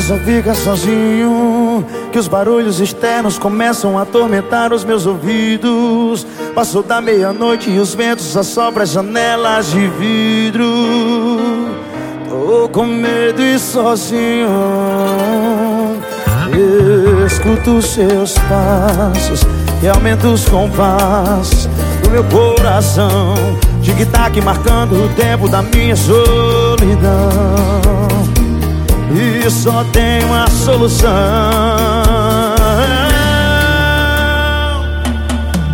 Só fica sozinho Que os barulhos externos começam a atormentar os meus ouvidos. Passou da meia-noite e os ventos assopram as janelas de vidro. Tô com medo e sozinho. Escuto seus passos E aumento os compassos do meu coração. Tic-tac marcando o tempo da minha solidão só tem uma solução.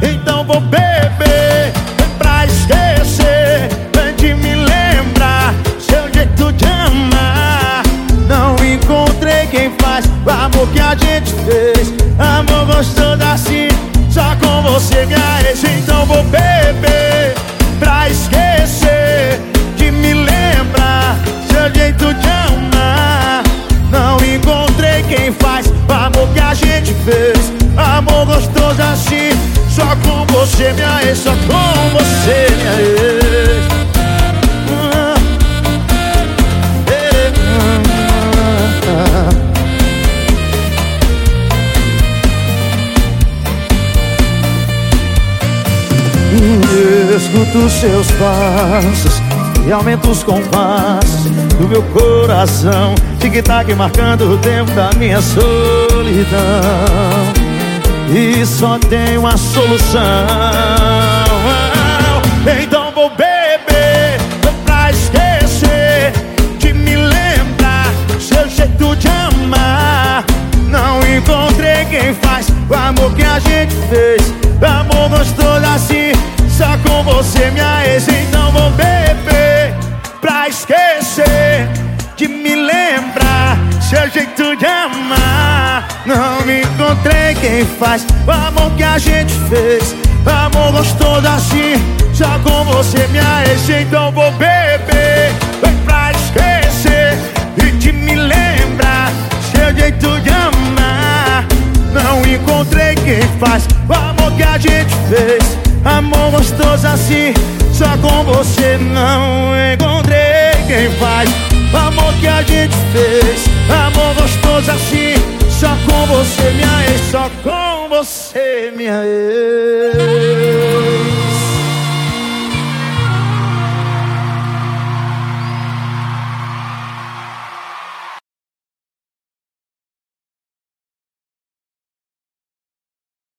Então vou beber pra esquecer, vem de me lembrar seu jeito de amar. Não encontrei quem faz o amor que a gente fez. Amor gostoso assim, só com você ex. Então Amor gostoso assim. Só com você, minha ex Só com você, minha ex. Escuto seus passos e aumenta os compassos do meu coração. Tic-tac marcando o tempo da minha solidão. E só tem uma solução. Então vou beber pra esquecer De me lembrar seu jeito de amar. Não encontrei quem faz o amor que a gente fez. Amor gostoso assim, só com você minha ex. Então vou beber pra esquecer De me lembrar seu jeito de amar Não me encontrei quem faz? O amor que a gente fez. Amor gostoso assim, só com você minha ex Então vou beber pra esquecer. E de me lembrar seu jeito de amar. Não encontrei quem faz? O amor que a gente fez. Amor gostoso assim, só com você não encontrei. Quem faz? O amor que a gente fez. Amor gostoso assim, você minha ex Só com você minha ex